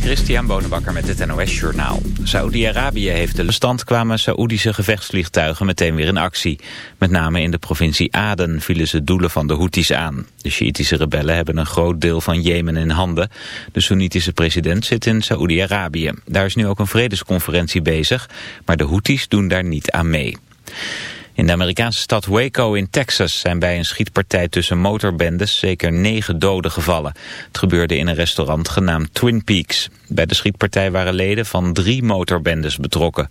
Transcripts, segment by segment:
Christian Bonenbakker met het NOS Journaal. Saoedi-Arabië heeft de bestand kwamen Saoedische gevechtsvliegtuigen meteen weer in actie. Met name in de provincie Aden vielen ze doelen van de Houthis aan. De Sjiitische rebellen hebben een groot deel van Jemen in handen. De Soenitische president zit in Saoedi-Arabië. Daar is nu ook een vredesconferentie bezig, maar de Houthis doen daar niet aan mee. In de Amerikaanse stad Waco in Texas zijn bij een schietpartij tussen motorbendes zeker negen doden gevallen. Het gebeurde in een restaurant genaamd Twin Peaks. Bij de schietpartij waren leden van drie motorbendes betrokken.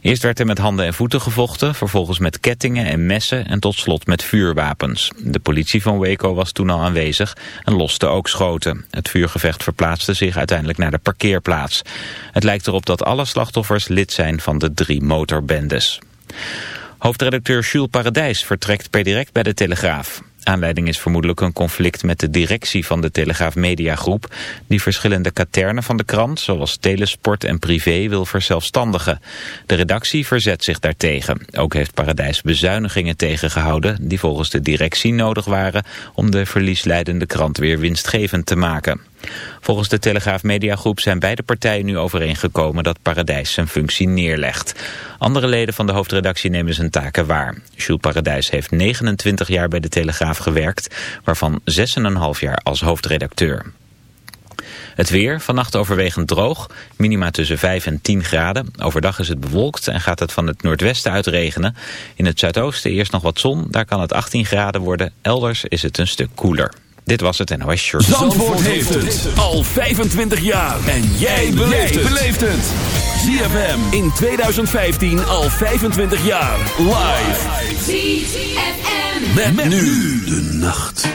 Eerst werd er met handen en voeten gevochten, vervolgens met kettingen en messen en tot slot met vuurwapens. De politie van Waco was toen al aanwezig en loste ook schoten. Het vuurgevecht verplaatste zich uiteindelijk naar de parkeerplaats. Het lijkt erop dat alle slachtoffers lid zijn van de drie motorbendes. Hoofdredacteur Jules Paradijs vertrekt per direct bij de Telegraaf. Aanleiding is vermoedelijk een conflict met de directie van de Telegraaf Mediagroep... die verschillende katernen van de krant, zoals Telesport en Privé, wil verzelfstandigen. De redactie verzet zich daartegen. Ook heeft Paradijs bezuinigingen tegengehouden... die volgens de directie nodig waren om de verliesleidende krant weer winstgevend te maken. Volgens de Telegraaf Mediagroep zijn beide partijen nu overeengekomen dat Paradijs zijn functie neerlegt. Andere leden van de hoofdredactie nemen zijn taken waar. Jules Paradijs heeft 29 jaar bij de Telegraaf gewerkt, waarvan 6,5 jaar als hoofdredacteur. Het weer, vannacht overwegend droog, minima tussen 5 en 10 graden. Overdag is het bewolkt en gaat het van het noordwesten uit regenen. In het zuidoosten eerst nog wat zon, daar kan het 18 graden worden. Elders is het een stuk koeler. Dit was het NOS Short. Zandvoort, Zandvoort heeft het al 25 jaar. En jij beleeft het. ZFM in 2015 al 25 jaar. Live. ZFM. Met, met nu de nacht.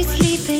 you sleeping?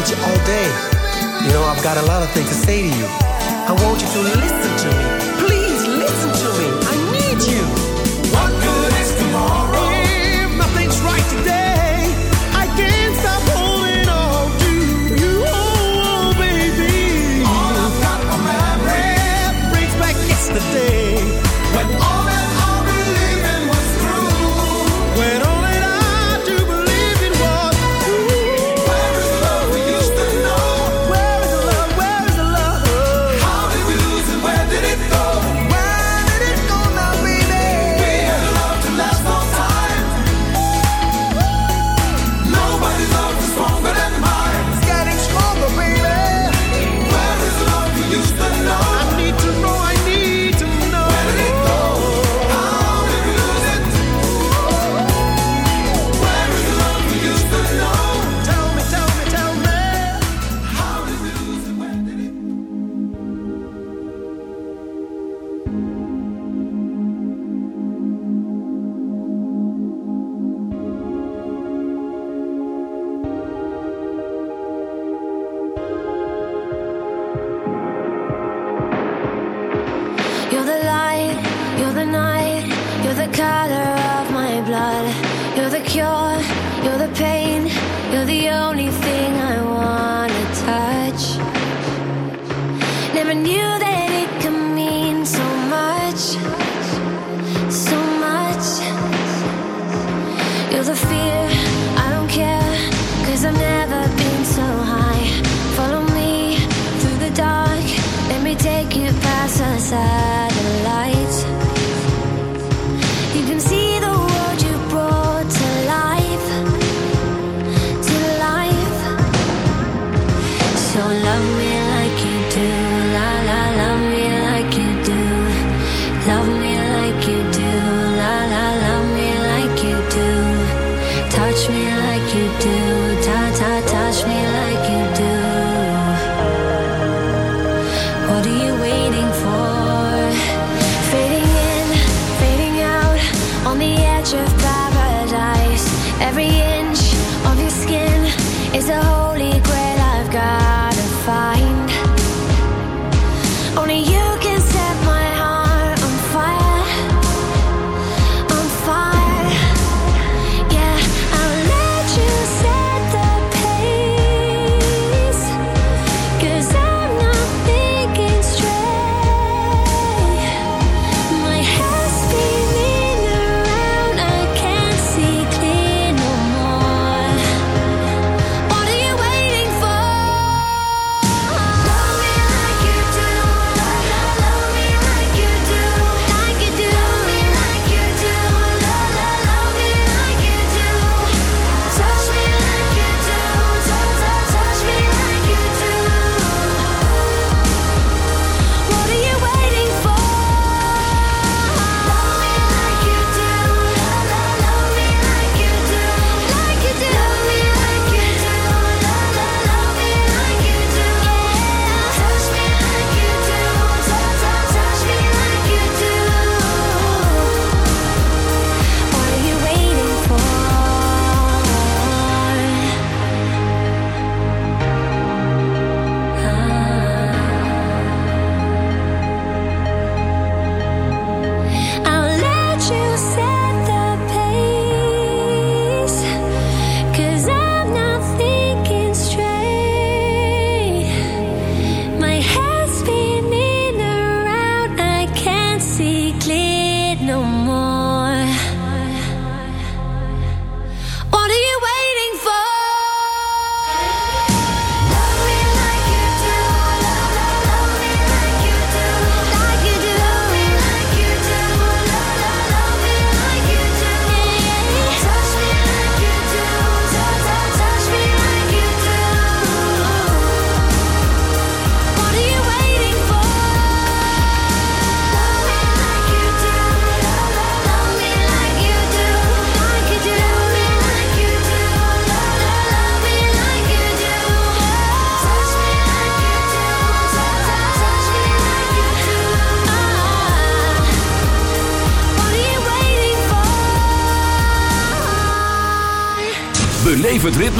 need you all day. You know, I've got a lot of things to say to you. I want you to listen to me. side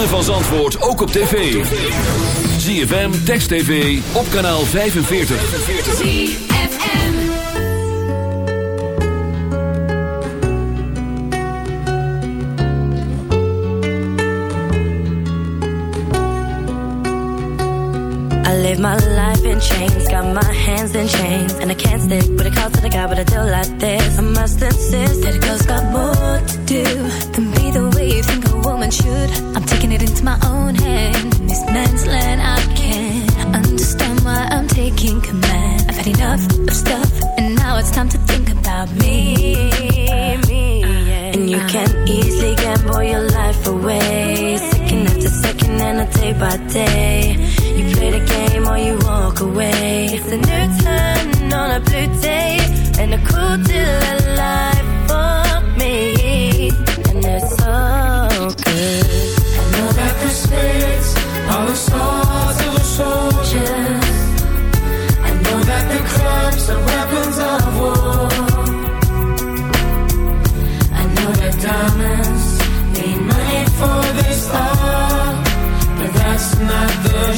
ritme van Zandvoort ook op tv. ZFM, Text TV, op kanaal 45. ZFM. I live my life in chains, got my hands in chains, and I can't stick with a call to the guy, but I do like this. I must insist that a girl's got more should. I'm taking it into my own hand. In this man's land, I can't understand why I'm taking command. I've had enough of stuff, and now it's time to think about me. me yeah. And you can easily gamble your life away, second after second, and a day by day. You play the game or you walk away. It's a new turn on a blue day and a cool deal of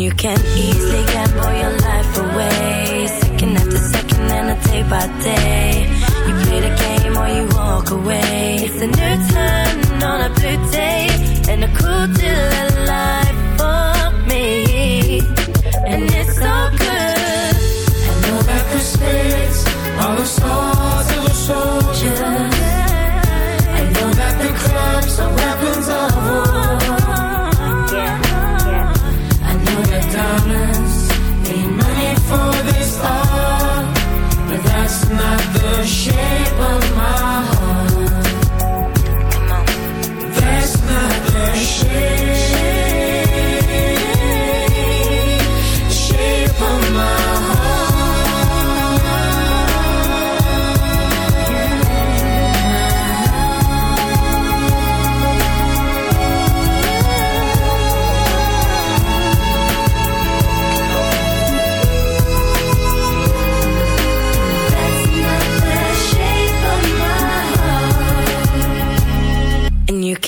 You can easily gamble your life away. Second after second and a day by day. You play the game or you walk away. It's a new turn on a blue day and a cool deal of life for me. And it's so good. I know that the that's not the shape of my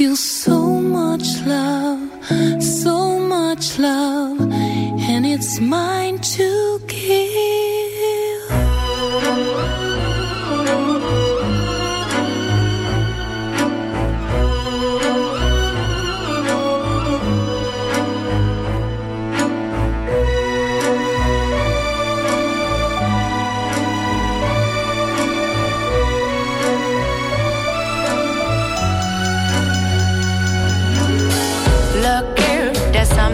feel so much love, so much love, and it's mine to give.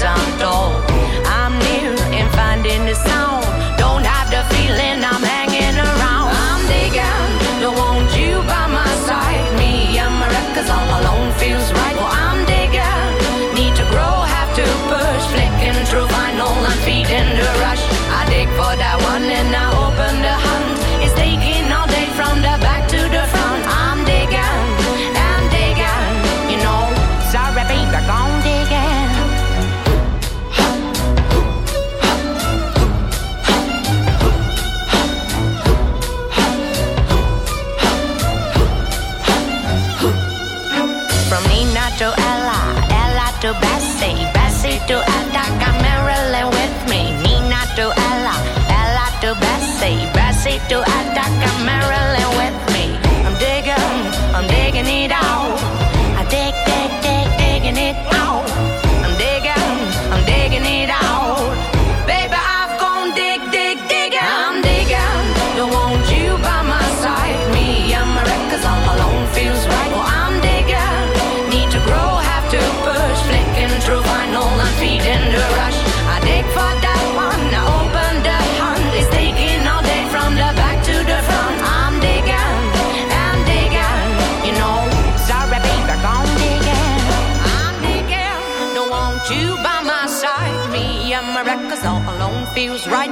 I'm Perfecto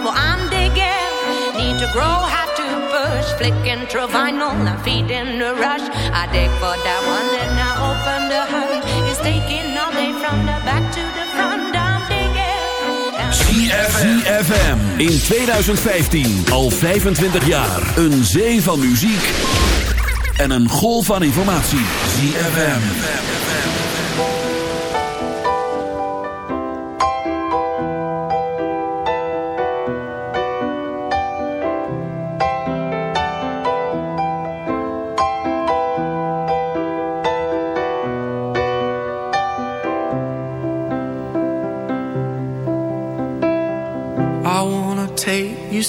Well, I'm digging, need to grow, have to push. Flicking through vinyl and feeding the rush. I dig for that one and open the. It's taking all from the back to the front. I'm ZFM. In 2015, al 25 jaar. Een zee van muziek en een golf van informatie. ZFM.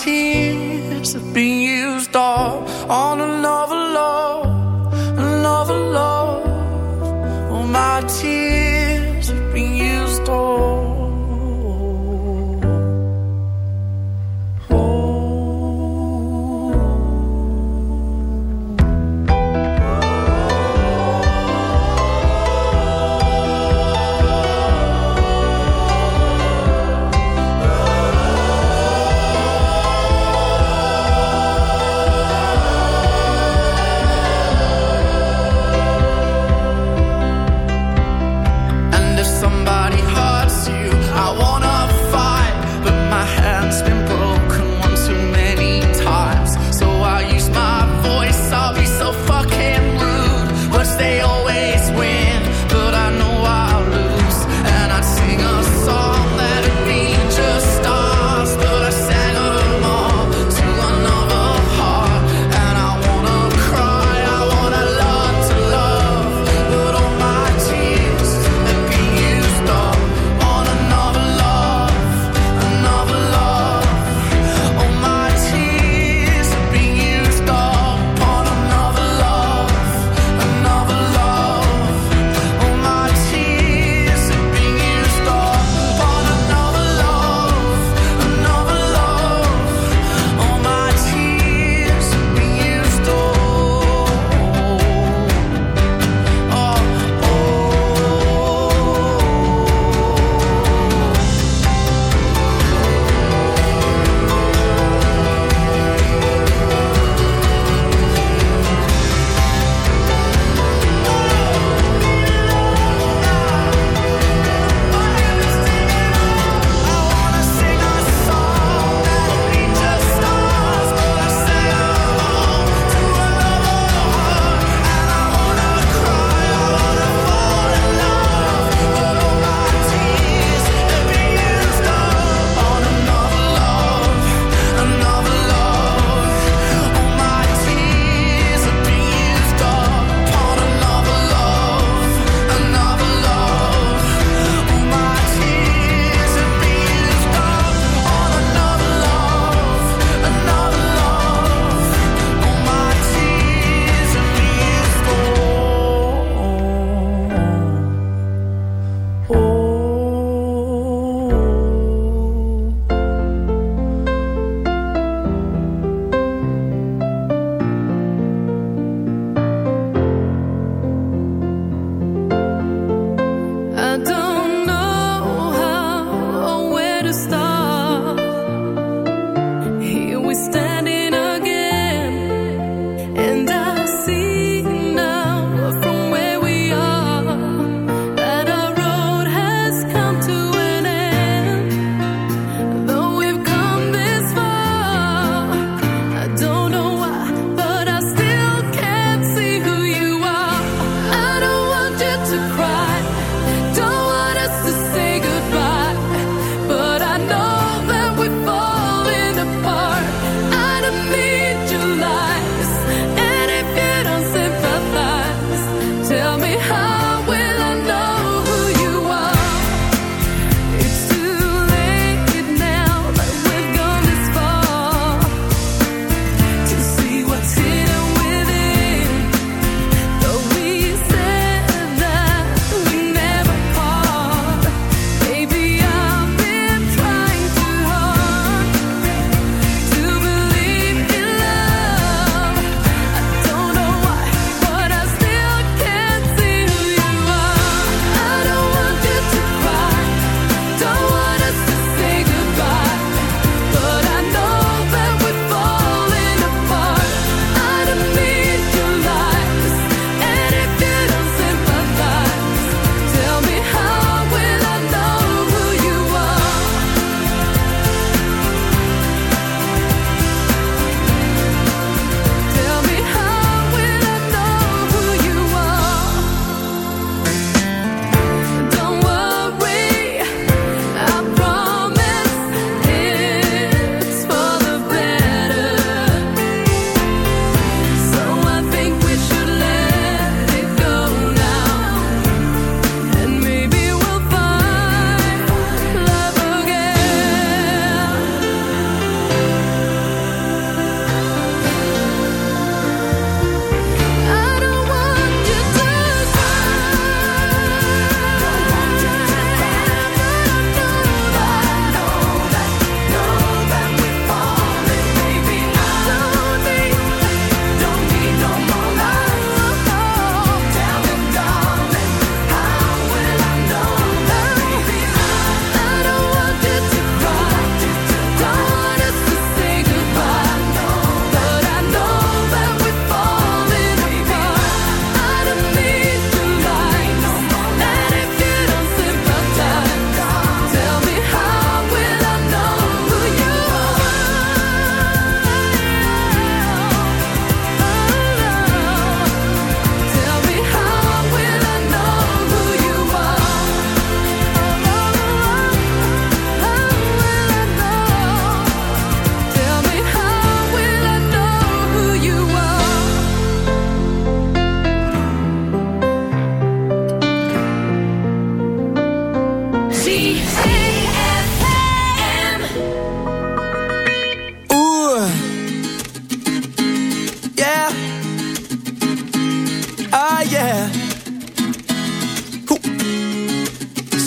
tears of being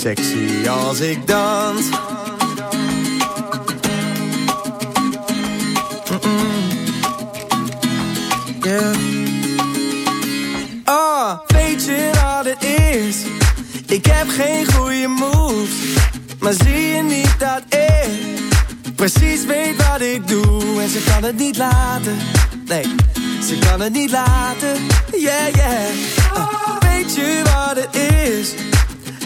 sexy als ik dans. Oh, weet je wat het is? Ik heb geen goede moves. Maar zie je niet dat ik precies weet wat ik doe? En ze kan het niet laten. Nee, ze kan het niet laten. Yeah, yeah. Uh, weet je wat het is?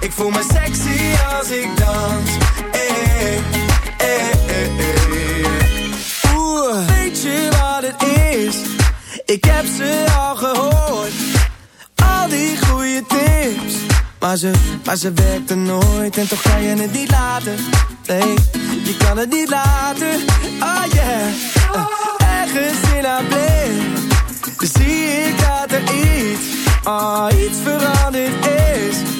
Ik voel me sexy als ik dans. Hey, hey, hey, hey. Oeh, weet je wat het is? Ik heb ze al gehoord al die goede tips. Maar ze, maar ze werkte nooit en toch kan je het niet laten. Nee, je kan het niet laten. Oh yeah, uh, ergens in haar blik. Zie ik dat er iets, oh iets veranderd is.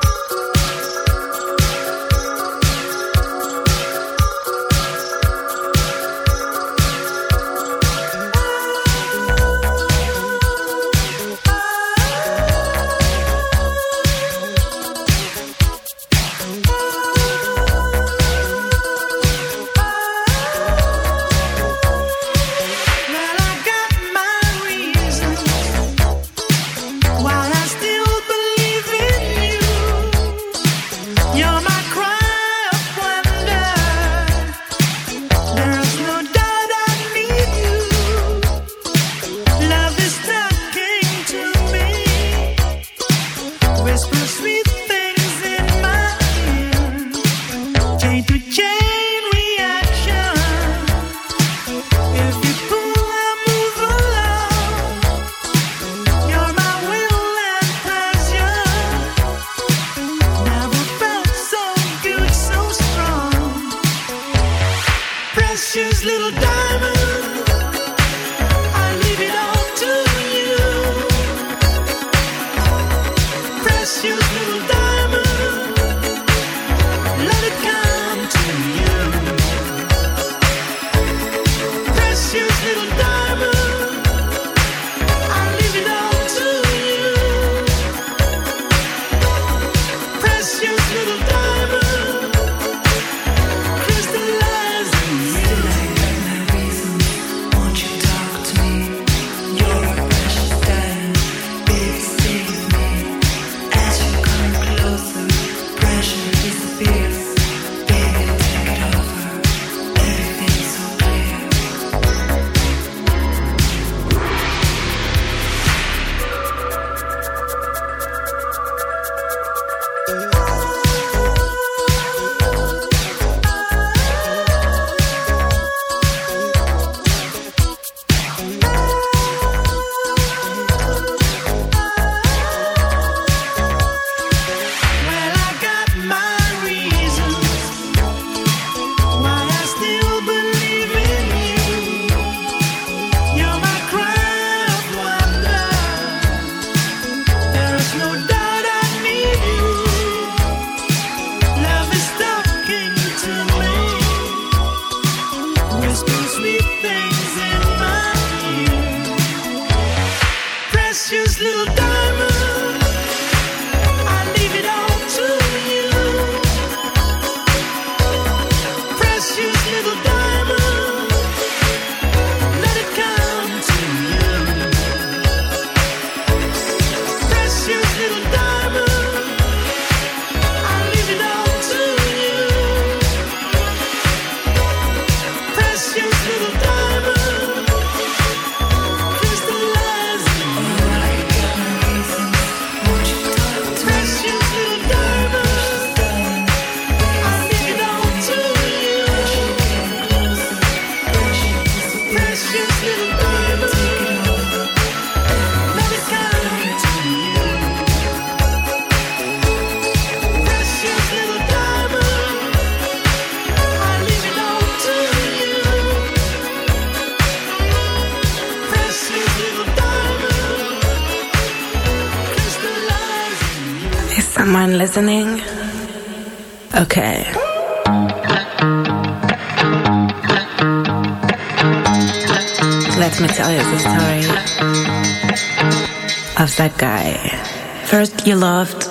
You loved.